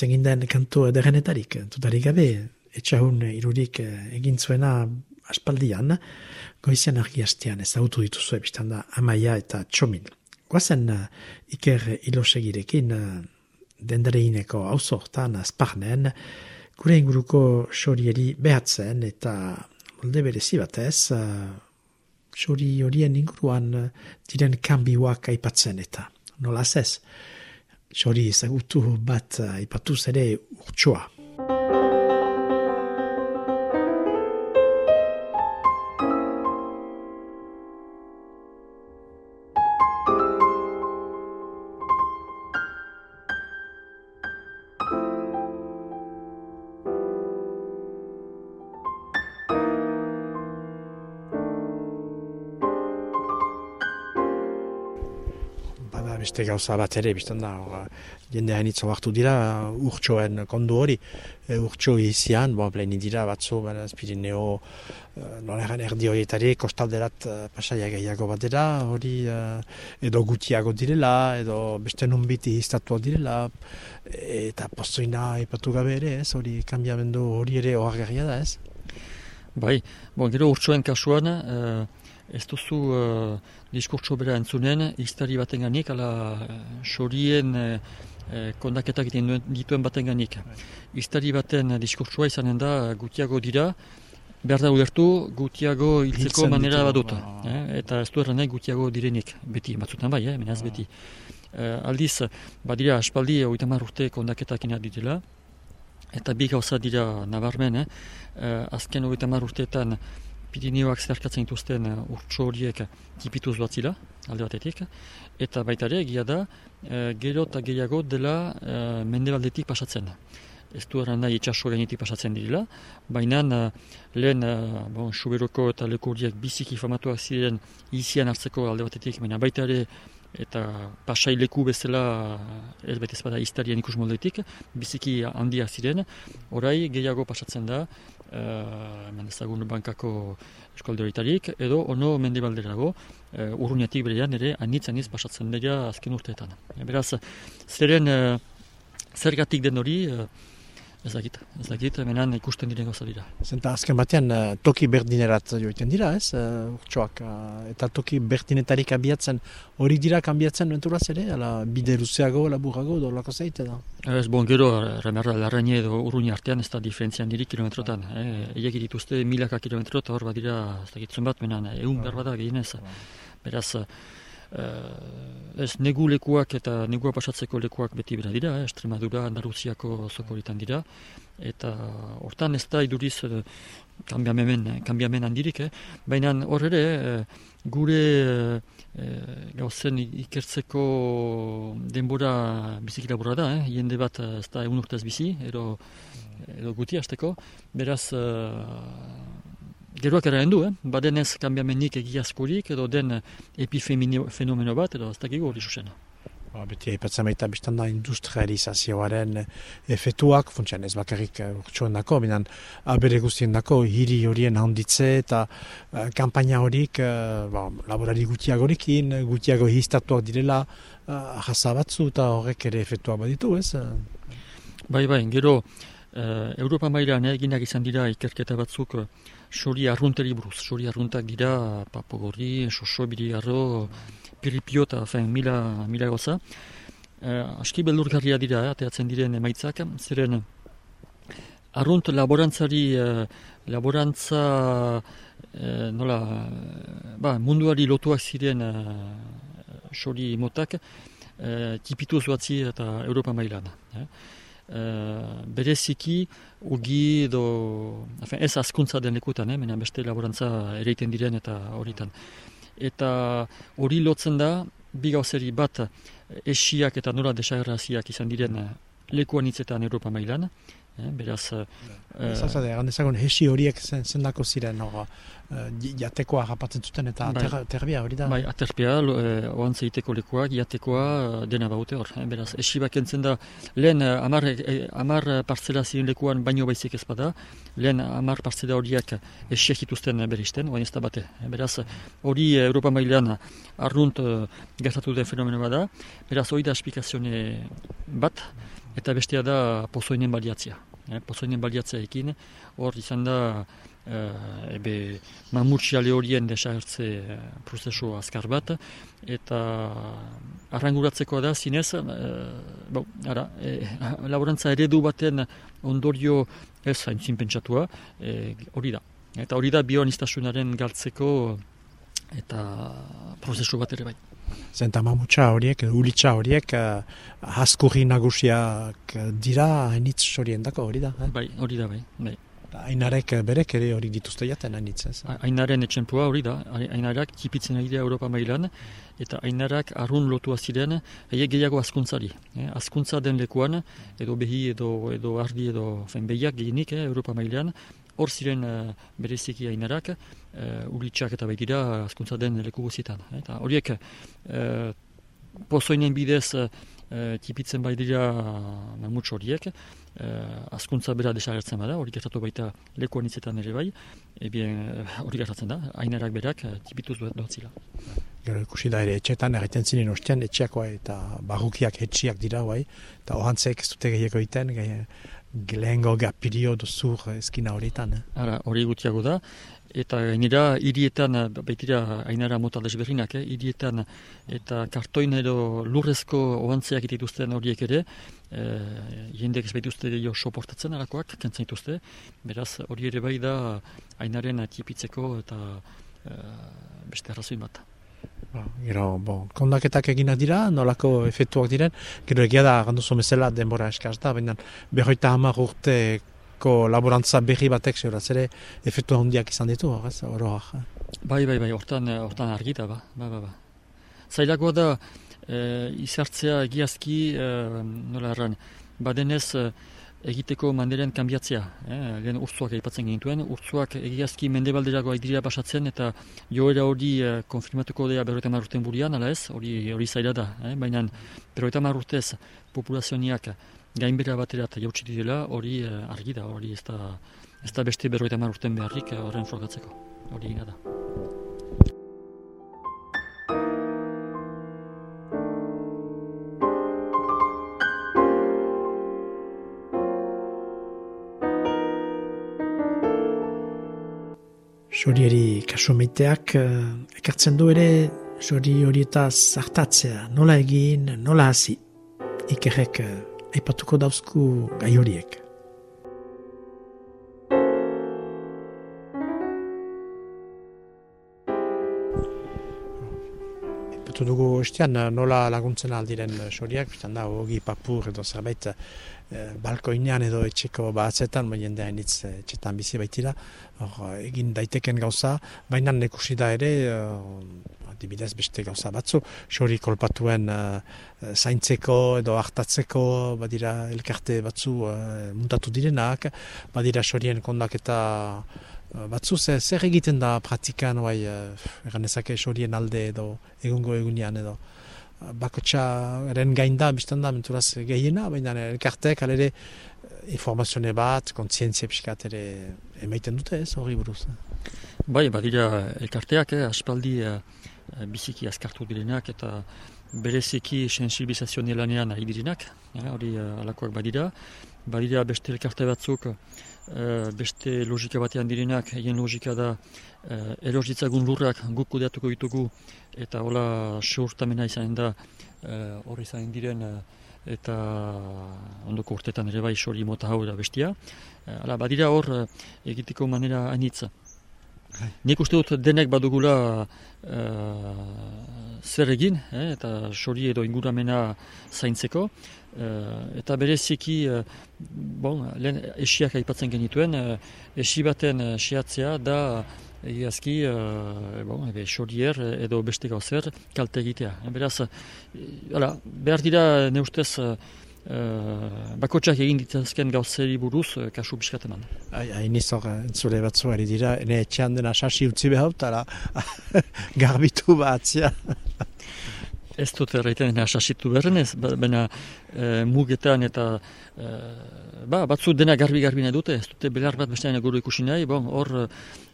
eskuaraz egin den kantu ederrenetarik, dutarik gabe, etxahun irurik egin zuena aspaldian, goizian argi hastean ezagutu dituzu ebistan da amaia eta txomin. Guazen uh, iker ilosegirekin uh, dendareineko hauzortan azparnen, gure inguruko xorieri behatzen eta molde berezi batez, xori horien inguruan diren kanbiuak aipatzen eta nola zez, Xori ezagutu bat ipatuz ere urtsua. Beste gauza bat ere, bizten da, jende hainitzo hartu dira, urtsoen kondu hori, e, urtso izian, bo, pleni dira batzu, beraz, Pirineo, e, noleran erdi horietari, kostalderat e, pasaia gehiago bat hori edo gutiago direla, edo beste nunbiti iztatu direla, eta pozoina ipatu gabe ere, ez, hori kambiamendu hori ere ohargarria da, ez? Bai, bon, gero urtsoen kasuan, ez duzu uh, diskurtso bera entzunen, iztari baten ganik, ala xorien uh, kondaketak dituen baten ganik. Iztari baten diskurtsoa izanen da gutiago dira, behar da ulertu gutiago hiltzeko manera badut. Eh? Eta ez du erran gutiago direnik, beti, batzutan bai, eh? menaz beti. Uh, aldiz, badira aspaldi oita urte kondaketak ina ditela, eta bi gauza dira nabarmen, eh? uh, azken oita urteetan Pirineoak zerkatzen dituzten uh, urtsu horiek tipituz batzila, alde batetik, eta baita ere, egia da, uh, gero eta gehiago dela uh, mendebaldetik pasatzen. Ez du erran nahi itxaso gainetik pasatzen direla, baina lehen bon, suberoko eta leku horiek biziki famatuak ziren izian hartzeko alde batetik, baina baita ere eta pasaileku bezala ez baita ez bada iztarian ikus moldetik, biziki handia ziren, orai gehiago pasatzen da, uh, ezagun bankako eskolde horitarik, edo ono mende balderago, uh, urruñatik berean ere anitzen iz pasatzen dira azken urteetan. beraz, zeren uh, zergatik den hori, Ez dakit, ez dakit, menan ikusten diren gauza dira. Zenta azken batean uh, toki berdinerat joiten dira, ez, uh, urtsoak, uh, eta toki berdinetarik abiatzen hori dira kanbiatzen nuenturaz ere, ala bide luzeago, laburago, edo lako zeite da? Ez, bon, gero, remerra, larraine edo urruñi artean ez da diferentzian diri kilometrotan. Eh? Eiek dituzte milaka kilometro, eta hor badira, ez dakit bat, menan, egun behar bada gehienez. Beraz, ez negu lekuak eta negua pasatzeko lekuak beti bera dira, eh, Estremadura, Andaluziako zokoritan dira, eta hortan ez da iduriz eh, kanbiamen, kanbiamen handirik, eh? baina hor ere eh, gure eh, gauzen ikertzeko denbora bizikila burra da, eh? jende bat ez da egun urtez bizi, edo, edo guti hasteko, beraz Geroak era du, eh? badenez kanbiamenik egiazkorik edo den epifenomeno bat edo ez dakigu hori susena. Ba, beti haipatzen baita biztan da industrializazioaren efetuak, funtsian ez bakarrik uh, urtsuen dako, binan abere guztien dako, hiri horien handitze eta uh, kampaina horik, uh, ba, laborari gutiagorikin, gutiago hiztatuak direla, uh, jasa batzu eta horrek ere efetuak baditu, ez? Bai, bai, gero, uh, Europa mailan eginak izan dira ikerketa batzuk, sori arrunteri buruz, sori arruntak dira papogorri, soso, birigarro, piripio eta mila, mila goza. Eh, aski beldurgarria dira, eh, ateatzen diren emaitzak, ziren arrunt laborantzari, eh, laborantza eh, nola, ba, munduari lotuak ziren eh, sori motak, eh, tipitu zuatzi eta Europa mailan. Eh. Uh, bereziki ugi edo afen, ez askuntza den lekutan, eh, beste laborantza ereiten diren eta horitan. Eta hori lotzen da, bi gauzeri bat esiak eta nola desagerraziak izan diren lekuan hitzetan Europa mailan, Eh, beraz... Uh, Zazade, egan hesi horiek zen, zendako ziren, no, uh, jatekoa rapatzen zuten eta bai, terbia hori da? Bai, aterbia, uh, oan zeiteko lekoak, jatekoa uh, dena baute hor. Eh, beraz, esi bakentzen da, lehen amar, eh, amar partzela ziren lekuan baino baizik ez bada, lehen amar partzela horiek esiak ituzten beristen, oan ez da bate. beraz, hori Europa mailean arrunt uh, gertatu den fenomeno bada, beraz, hori da esplikazioa bat, eta bestea da pozoinen baliatzea. Eh, pozoinen baliatzea ekin, hor izan da uh, ebe mamurtsiale horien desagertze uh, prozesu azkar bat, eta arranguratzeko da zinez, uh, ara, [LAUGHS] laborantza eredu baten ondorio ez hain pentsatua, hori da. Eta hori da bioanistazionaren galtzeko eta prozesu bat ere bai. Zenta mamutsa horiek, ulitsa horiek, uh, haskurri nagusiak dira hainitz horien dako hori da? Eh? Bai, hori da bai. bai. Ainarek berek ere hori dituzte jaten hainitz ez? Ainaren etxempua hori da, ainarak kipitzen ari da Europa mailan, eta ainarak arrun lotua ziren, eie gehiago askuntzari. Eh? Askuntza den lekuan, edo behi, edo, edo ardi, edo fen behiak gehienik eh, Europa mailan, hor ziren uh, bereziki hainarak, uh, ulitsak eta baitira askuntza den leku guzietan. Eta horiek uh, pozoinen bidez uh, tipitzen bai dira mamutsu horiek, uh, askuntza bera desagertzen bada, hori gertatu baita lekuan hitzetan ere bai, ebien hori gertatzen da, hainarak berak uh, tipituz dut zila. Gero ikusi da ere etxetan, egiten zinen ostean etxeakoa eta barrukiak etxiak dira bai, eta ohantzek ez dute gehiago egiten, lehengo gapirio zur eskina horietan. Eh? Ara, hori gutiago da, eta gainera hirietan, baitira ainara mota desberrinak, eh? hirietan eta kartoin edo lurrezko ohantzeak dituzten horiek ere, eh, jendek ez baituzte jo soportatzen arakoak, kentzen dituzte, beraz hori ere bai da ainaren tipitzeko eta eh, beste arrazoin bat. Ba, gero, bo, kondaketak egina dira, nolako efektuak diren, gero egia da, gandu zomezela, denbora eskaz da, baina berroita hamar urteko laborantza berri batek zeuraz ere efektu handiak izan ditu, horrez, oroak. Eh? Bai, bai, bai, hortan, hortan argita, ba, ba, ba, ba. Zailagoa da, e, izartzea egiazki, e, nola erran, badenez, e, egiteko manderen kanbiatzea. Eh? Lehen urtzuak aipatzen gintuen, urtzuak egiazki mendebalderago aidira basatzen eta joera hori eh, konfirmatuko dea berroita marruten burian, ala ez, hori, hori zaila da. Eh? Baina berroita marrutez populazioniak gainbera baterat jautsi dira, hori eh, argi da, hori ez da, ez da beste berroita marruten beharrik eh, horren frogatzeko. Hori ina da. Sorieri kasumeiteak uh, ekartzen du ere sori horietaz zartatzea, nola egin, nola hasi. Ikerrek uh, aipatuko dauzku gai horiek. Aipatu dugu estian nola laguntzen aldiren soriak, biztan da, hogi papur edo zerbait e, balkoinean edo etxeko batzetan, baina jende hainitz etxetan bizi baitira, hor, egin daiteken gauza, baina nekusi da ere, adibidez beste gauza batzu, sori kolpatuen zaintzeko edo hartatzeko, badira elkarte batzu uh, muntatu direnak, badira sorien kondaketa Eh, batzu zer egiten da pratikan bai, egan ezake esorien alde edo egungo egunean edo eh, bakotxa eren gain da, biztan da, menturaz gehiena, baina elkartek alere informazione bat, kontzientzia pixkat ere emaiten dute ez hori buruz. Bai, badira elkarteak, eh, aspaldi eh, biziki azkartu direnak eta bereziki sensibilizazio lanean ari direnak, hori eh, alakoak badira. Badira beste elkarte batzuk, Eh, beste logika batean direnak, egin logika da uh, eh, erositzagun lurrak guk kudeatuko ditugu eta hola seurtamena izan da uh, hori izan diren eta ondoko urtetan ere bai sori mota hau da bestia. Uh, badira hor uh, egiteko manera anitza. Nik uste dut denek badugula zer egin, eta sori edo inguramena zaintzeko. Uh, eta bereziki, uh, bon, lehen esiak aipatzen genituen, uh, esi baten uh, siatzea da egiazki, uh, bon, ebe, xorier edo beste gauzer kalte egitea. E, beraz, uh, behar dira ne ustez uh, bakotxak egin ditazken gauzeri buruz uh, kasu biskat eman. Hain izor, entzule batzu ari dira, ene etxean dena sasi utzi behaut, [LAUGHS] garbitu batzia. Ez dut erraiten asasitu berren ez, ba, baina e, mugetan eta e, ba, batzu dena garbi-garbi nahi dute, ez dute belar bat bestean guru ikusi nahi, bon, hor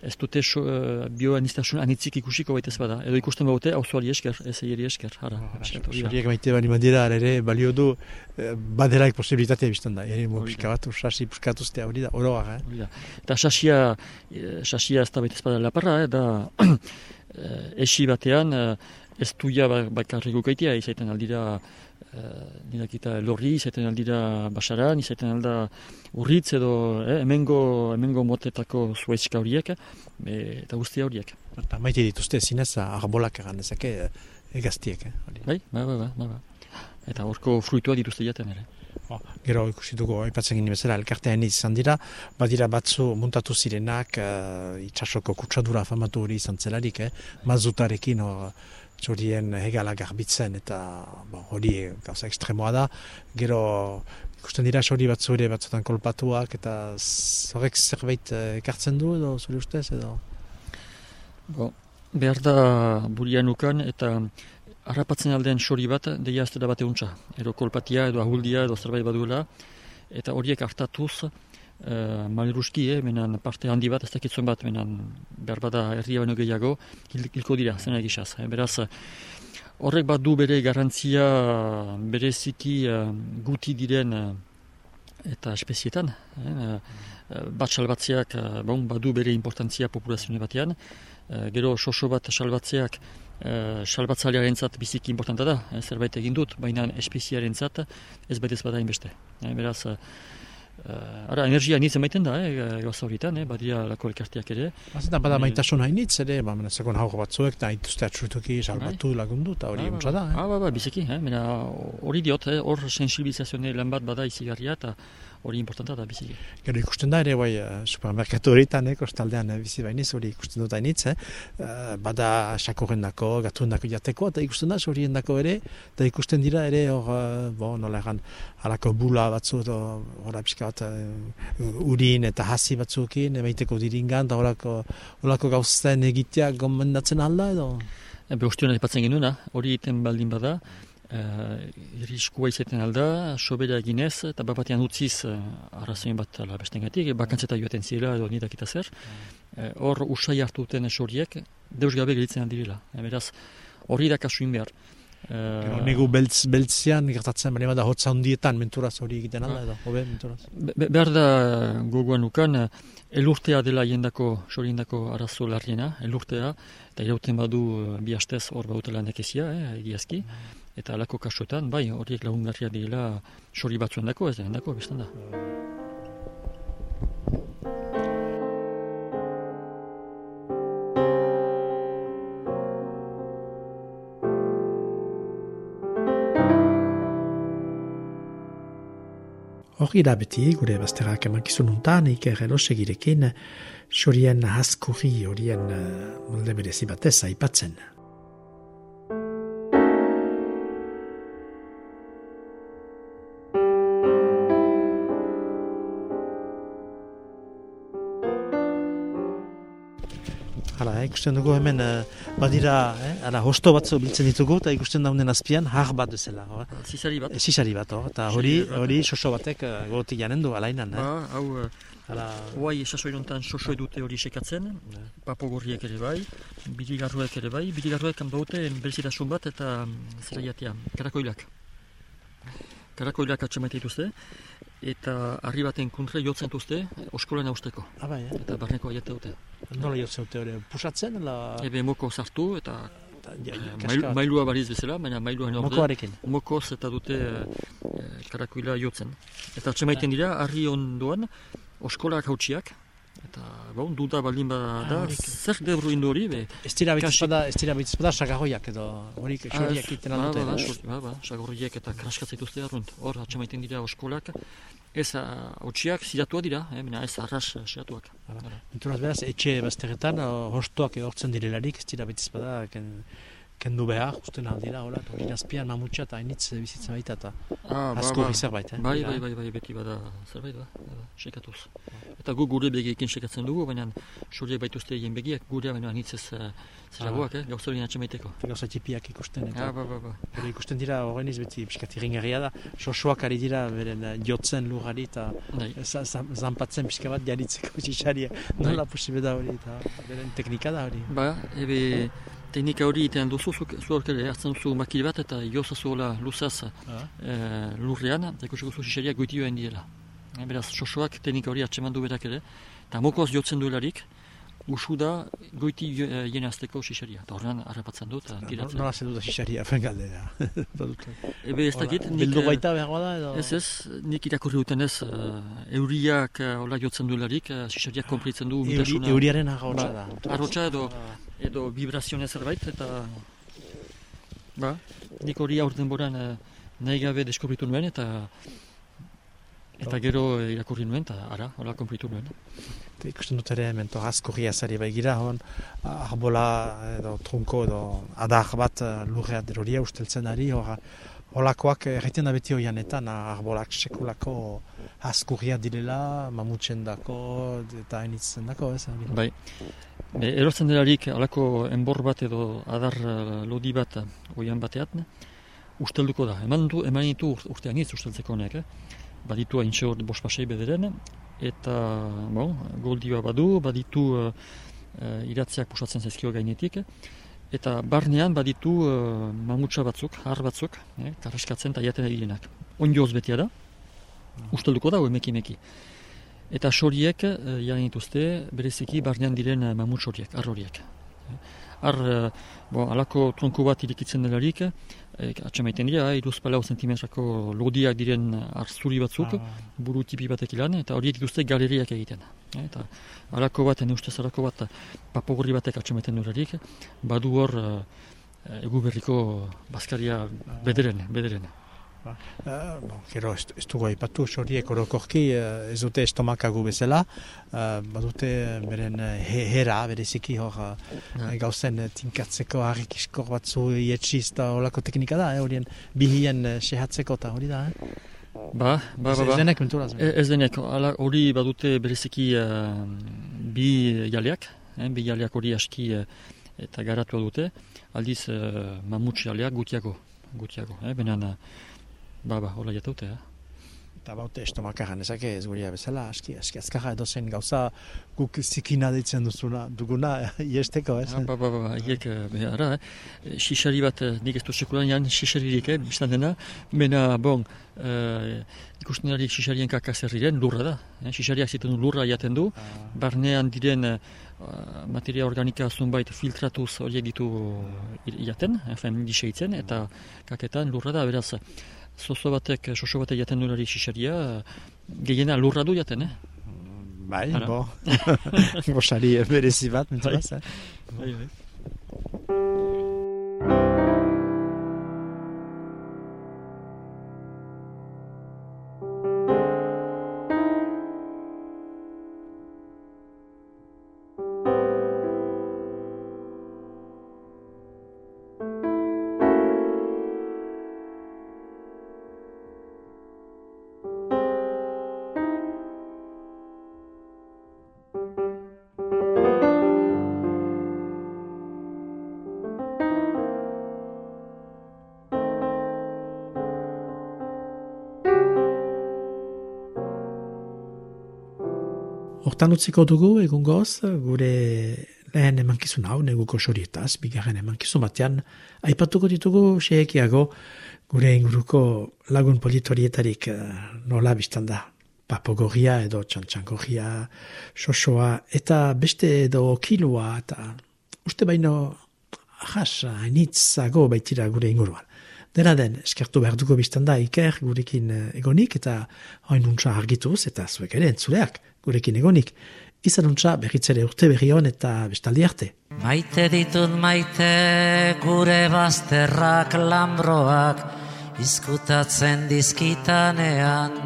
ez dute so, e, bioanistasun anitzik ikusiko baita ez bada, edo ikusten baute auzuali esker, ez egiri esker, hara. Horiek maite bani mandira, ere balio du, baderaik posibilitatea biztan da, ere mu pixka bat, sasi puskatuztea hori da, oroa, eh? Eta sasia, sasia ez da baita ez bada laparra, eh, da [CLEARS THROAT] esi batean, ez duia ba, bakarri gukaitia, izaiten aldira uh, lorri, izaiten aldira basaran, izaiten alda urritz edo eh, emengo, emengo motetako zuaizka horiek, eta guztia horiek. Eta maite dituzte zinez, arbolak egan ezake egaztiek. Eh, bai, bai, bai, bai, bai, Eta horko fruitua dituzte jaten ere. Oh, gero ikusi dugu, aipatzen gini bezala, elkartean izan dira, badira batzu muntatu zirenak, uh, itxasoko kutsadura famatu hori izan zelarik, eh? mazutarekin, or, txorien hegala garbitzen eta hori gauza ekstremoa da. Gero ikusten dira txori bat zure batzutan kolpatuak eta horrek zerbait eh, ekartzen du edo zure ustez edo? Bo, behar da burian eta harrapatzen aldean txori bat deia ez da bat eguntza. Ero kolpatia edo ahuldia edo zerbait baduela eta horiek hartatuz uh, maliruski, eh, menan parte handi bat, ez dakitzen bat, menan behar bada herria baino gehiago, hilko dira, zena egisaz. Eh. Beraz, horrek bat du bere garantzia bereziki uh, guti diren uh, eta espezietan. Eh, bat salbatzeak bon, badu bere importantzia populazioa batean. Uh, gero soso bat salbatzeak uh, salbatzalearen zat biziki importanta da. zerbait egin dut, baina espeziaren zat ez baita ez bada inbeste. beraz, Uh, ara, energia nitz emaiten da, eh, gauza horietan, eh, badia lako elkartiak ere. Bazetan bada maitasun hain nitz ere, ba, mena, zekon hau batzuek, da ituzte atxutuki salbatu bai. lagundu, eta hori ah, da. Eh? Ah, ba, ba, biziki, eh, mena, hori diot, eh, hor sensibilizazioa lan bat bada izigarria, eta hori importanta da bizi. Gero ikusten da ere, bai, uh, supermerkatu horietan, eh, kostaldean uh, bizi bainiz, hori ikusten dut hainitz, eh? Uh, bada sakorren dako, gatuen dako jateko, eta ikusten da, horien dako ere, eta ikusten dira ere, hor, bo, nola egan, halako bula batzu, hori pixka bat, urin eta hasi batzuekin, emaiteko diringan, eta horako, horako gauzten egitea gomendatzen alda, edo? Ebe, ustion, epatzen genuen, hori iten baldin bada, uh, iriskua izaten alda, sobera eginez, eta bapatean utziz uh, arrazoin bat ala bestengatik, bakantzeta joaten zirela edo nidak eta zer. Eh, hor uh, usai hartu duten esoriek, deus gabe gelitzen handirela. E, beraz, hori da kasuin behar. Uh, Negu beltz, beltzian gertatzen, baina da hotza hundietan menturaz hori egiten alda edo, hobe menturaz? Be, behar da gogoan ukan, elurtea dela jendako, sori jendako arazo larriena, elurtea, eta irauten badu bi hastez hor bautela nekezia, eh, egiazki eta alako kasotan, bai, horiek lagungarria dira sori batzuan dako, ez dako, biztan da. Hori da beti gure bazterrak emankizun untan iker elosegirekin xorien haskurri horien eh, molde berezi batez aipatzen. Ikusten dugu hemen, uh, badira, eh, ala, hosto batzu biltzen ditugu, eta ikusten daunen azpian, har bat. Oh. Zizari bat. Zizari bat, eta hori, hori soso batek uh, gotik janen du, alainan. Eh? Ba, hau, Hala... Hoai esasoi nontan soso edute hori sekatzen, yeah. papo gorriek ere bai, bidigarruek ere bai, bidigarruek baute berezitasun bat eta zera jatea, karakoilak. Karakoilak atxemaite dituzte, eta harri baten kontre jotzen duzte, oskolen hausteko. Ah, bai, eh? Eta barneko aiete dute. Nola jotzen dute hori, pusatzen? La... Ebe moko sartu eta ja, ja, mailua bariz bezala, baina mailua norde. Mokoarekin. Mokoz eta dute e, karakoila jotzen. Eta atxemaiten dira, harri ondoan, oskolak hautsiak, eta bon, duda baldin bada ah, zer debru indu hori, be... Ez dira bitizpada, ez dira bitizpada sagarroiak edo horik ah, xoriak iten aldute. Ba, ba, ba, sagarroiak eta kraskatzaitu arrunt. Hor, atxamaiten dira oskolak, ez hautsiak ziratua dira, eh, ez arras ziratuak. Enturaz beraz, etxe bazteretan, hostoak hortzen direlarik, ez dira bitizpada, kendu behar, usten aldira, hola, hori nazpian mamutxa eta hainitz bizitzen baita eta ah, ba, asko ba, zerbait, eh? Bai, bai, bai, bai, beti bada zerbait, ba, ba, sekatuz. Eta gu gure begiekin sekatzen dugu, baina suriek baituzte egin begiak, gure baina hainitz ez zeragoak, ah. eh, gauza hori natxe maiteko. Gauza txipiak ikusten, eta ah, ba, ba, ba. Hori ikusten dira, horren iz beti piskat irringarria da, sosoak ari dira, beren jotzen lugari eta bai. zanpatzen pixka bat jaritzeko [LAUGHS] txixaria, nola bai. posibeda hori, eta beren teknika da hori. Ba, ebe, teknika hori iten duzu, zuak ere hartzen duzu makil bat eta joza zuela luzaz ah. e, lurrean, eta ikusiko zu xixeriak goiti joan diela. E, beraz, sosoak teknika hori hartzeman du berak ere, eta mokoaz jotzen duelarik, usu da goiti jene azteko xixeria. Eta horrean harrapatzen dut. Nola zen dut xixeria, fen [LAUGHS] galdera. [LAUGHS] Ebe ez dakit. Bildu baita behar da edo? Ez ez, nik irakurri duten ez, uh, euriak hola jotzen duelarik, uh, komplitzen du. Euri, euriaren arrotxa ba, da. Arrotxa edo, edo vibrazioa zerbait, eta... Ba, nik hori aurten boran nahi gabe deskubritu nuen, eta... Eta gero irakurri nuen, eta ara, hola komplitu nuen ikusten dut ere mento askorria zari baigira hon arbola edo trunko edo adar bat eh, lurrea deroria usteltzen ari hor Olakoak erretzen da beti hoianetan arbolak sekulako askurria direla, mamutzen dako eta hainitzen dako, ez? Bai, e, erotzen delarik alako enbor bat edo adar eh, lodi bat oian bateat, ustelduko da. Eman, du, eman ditu urtean iz usteltzeko honek, eh? baditu hain bos pasei bederen, eta bon, goldioa badu, baditu uh, uh, iratziak pusatzen zaizkio gainetik, eta barnean baditu uh, mamutsa batzuk, har batzuk, eh, karaskatzen eta jaten egilenak. Ondioz betia da, ustelduko da, emeki meki. Eta soriek, uh, jaren dituzte, bereziki barnean diren uh, mamut soriek, ar horiek. Uh, bon, alako tronko bat irikitzen delarik, E, atxamaiten dira, iruz palau zentimetrako lodiak diren arzuri batzuk, ah. buru tipi batek ilan, eta horiek dituzte galeriak egiten. E, eta alako bat, ene ustez alako bat, papogorri batek atxamaiten durarik, badu hor e, egu berriko baskaria bederen, bederen. Uh, bon, gero, ez dugu haipatu, xoriek orokorki uh, ez dute estomakagu bezala, uh, badute beren he, hera, bereziki hor uh, gauzen uh, tinkatzeko harrik iskor batzu ietxiz eta horako teknika da, horien eh, bihien uh, sehatzeko eta hori da, eh? Ba, ba, ba, ba. Ez denek menturaz. Ez denek, hori badute bereziki uh, bi jaleak, eh, bi jaleak hori aski uh, eta garatu dute, aldiz uh, mamutsi jaleak gutiago, gutiago, eh, benan, Ba, ba, hola jataute, eh? Eta baute estomakaran ezake ez guria bezala, aski, aski azkarra edo zen gauza guk zikina ditzen duzuna, duguna, iesteko, ez? Ah, ba, ba, ba, ba, iek, ara, eh? Xixari bat, eh, nik ez du sekulan jan xixaririk, eh, biztan dena, mena, bon, eh, ikusten darik xixarien kakazerriren lurra da, eh? xixariak ziten lurra jaten du, ah. barnean diren materia organika zunbait filtratuz horiek ditu jaten, efen diseitzen, eta kaketan lurra da, beraz, zozo batek, eh, soso batek jaten duen hori xixeria, gehiena lurra du jaten, eh? Bai, Ara. bo. [LAUGHS] [LAUGHS] bo xari berezi bat, mentu bai. eh? Bai, bai. thank hortan utziko dugu egun goz, gure lehen emankizun hau, neguko sorietaz, bigarren emankizun batean, aipatuko ditugu sehekiago gure inguruko lagun politorietarik nola biztan da. Papogogia edo txantxangogia, sosoa, eta beste edo kilua, eta uste baino ahas, hainitzago baitira gure inguruan. Dena den, eskertu behar dugu biztan da, iker gurekin eh, egonik, eta hain nuntza argituz, eta zuek ere entzuleak gurekin egonik izan untza berritzere urte berri hon eta bestaldi arte. Maite ditut maite gure bazterrak lambroak izkutatzen dizkitanean.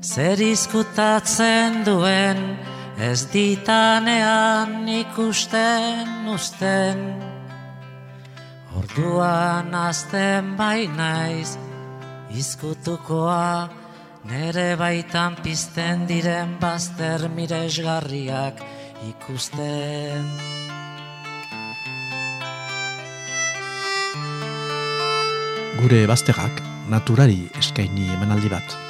Zer izkutatzen duen ez ditanean ikusten usten. Orduan azten bainaiz izkutukoa Nere baitan pizten diren bazter miresgarriak ikusten. Gure bazterrak naturari eskaini emanaldi bat.